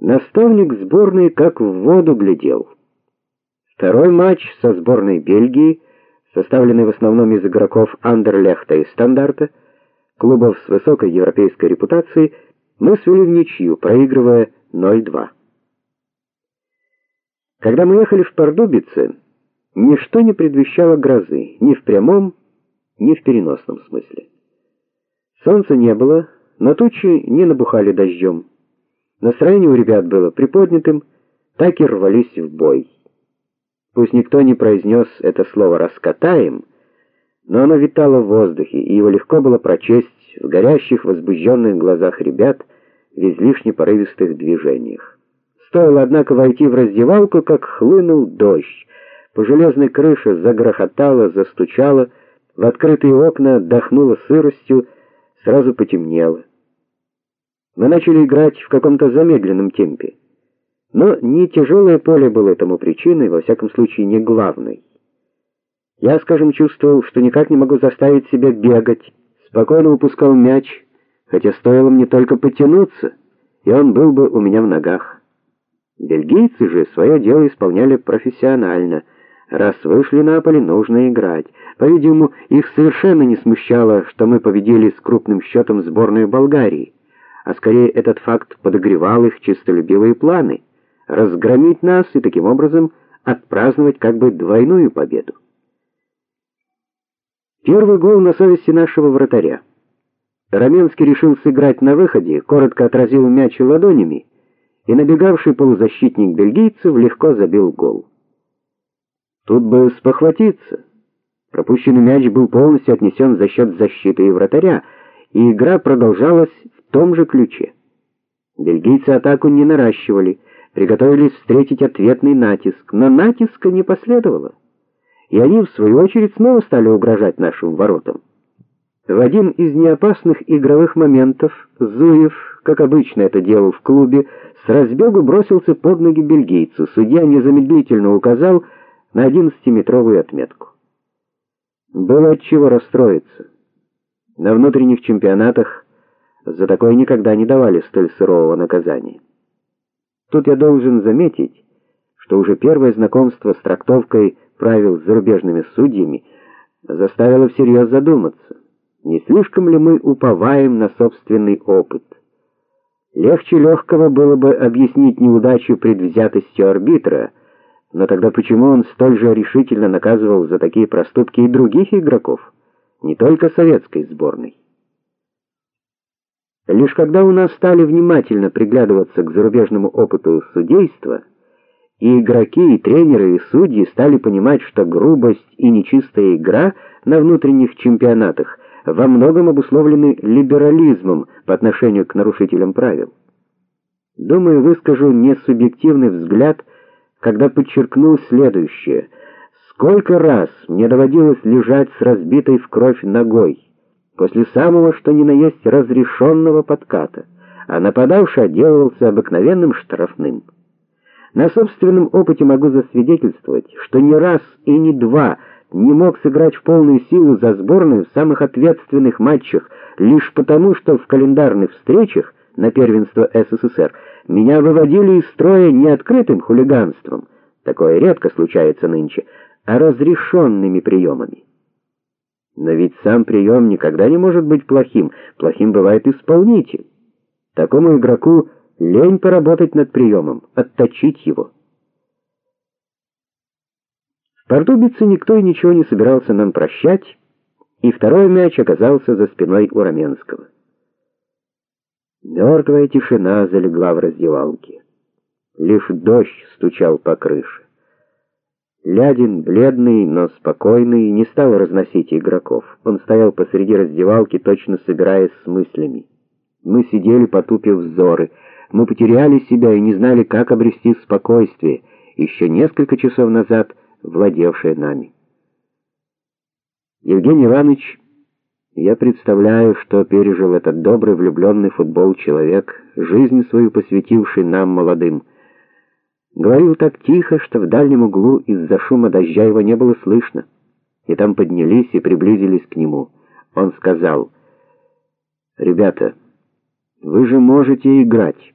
Наставник сборной как в воду глядел. Второй матч со сборной Бельгии, составленный в основном из игроков Андерлехта и Стандарта, клубов с высокой европейской репутацией, мы свели в ничью, проигрывая 0:2. Когда мы ехали в Пордубице, ничто не предвещало грозы, ни в прямом, ни в переносном смысле. Солнца не было, но тучи не набухали дождем. Настроение у ребят было приподнятым, так и рвались в бой. Пусть никто не произнес это слово раскатаем, но оно витало в воздухе, и его легко было прочесть в горящих, возбужденных глазах ребят в излишне порывистых движениях. Стоило однако войти в раздевалку, как хлынул дождь. По железной крыше загрохотало, застучало, в открытые окна дохнуло сыростью, сразу потемнело. Мы начали играть в каком-то замедленном темпе. Но не тяжелое поле было этому причиной, во всяком случае, не главной. Я, скажем, чувствовал, что никак не могу заставить себя бегать, спокойно упускал мяч, хотя стоило мне только потянуться, и он был бы у меня в ногах. Бельгийцы же свое дело исполняли профессионально. Раз вышли на поле, нужно играть. По-видимому, их совершенно не смущало, что мы победили с крупным счетом сборную Болгарии а скорее этот факт подогревал их честолюбивые планы разгромить нас и таким образом отпраздновать как бы двойную победу. Первый гол на совести нашего вратаря. Раменский решил сыграть на выходе, коротко отразил мяч ладонями, и набегавший полузащитник бельгийцев легко забил гол. Тут бы спохватиться. Пропущенный мяч был полностью отнесен за счет защиты и вратаря, и игра продолжалась том же ключе. Бельгийцы атаку не наращивали, приготовились встретить ответный натиск, но натиска не последовало. И они в свою очередь снова стали угрожать нашим воротам. В один из неопасных игровых моментов Зуев, как обычно это делал в клубе, с разбегу бросился под ноги бельгийцу. Судья незамедлительно указал на одиннадцатиметровую отметку. Было от чего расстроиться. На внутренних чемпионатах за такое никогда не давали столь сурового наказания. Тут я должен заметить, что уже первое знакомство с трактовкой правил зарубежными судьями заставило всерьез задуматься, не слишком ли мы уповаем на собственный опыт. Легче легкого было бы объяснить неудачу предвзятостью арбитра, но тогда почему он столь же решительно наказывал за такие проступки и других игроков, не только советской сборной? Лишь когда у нас стали внимательно приглядываться к зарубежному опыту судейства, и игроки, и тренеры, и судьи стали понимать, что грубость и нечистая игра на внутренних чемпионатах во многом обусловлены либерализмом по отношению к нарушителям правил. Думаю, выскажу не субъективный взгляд, когда подчеркну следующее: сколько раз мне доводилось лежать с разбитой в кровь ногой после самого что ни на есть разрешенного подката, а нападавший отделывался обыкновенным штрафным. На собственном опыте могу засвидетельствовать, что ни раз и ни два не мог сыграть в полную силу за сборную в самых ответственных матчах лишь потому, что в календарных встречах на первенство СССР меня выводили из строя не открытым хулиганством, такое редко случается нынче, а разрешенными приемами. Но ведь сам прием никогда не может быть плохим. Плохим бывает исполнитель. Такому игроку лень поработать над приемом, отточить его. В Пордубице никто и ничего не собирался нам прощать, и второй мяч оказался за спиной у Раменского. Мертвая тишина залегла в раздевалке. Лишь дождь стучал по крыше. Лядин, бледный, но спокойный, не стал разносить игроков. Он стоял посреди раздевалки, точно собираясь с мыслями. Мы сидели, потупив взоры. Мы потеряли себя и не знали, как обрести спокойствие, еще несколько часов назад владевшее нами. Евгений Иванович, я представляю, что пережил этот добрый влюбленный футбол человек, жизнь свою посвятивший нам молодым. Говорил так тихо, что в дальнем углу из-за шума дождя его не было слышно. И там поднялись и приблизились к нему. Он сказал: "Ребята, вы же можете играть.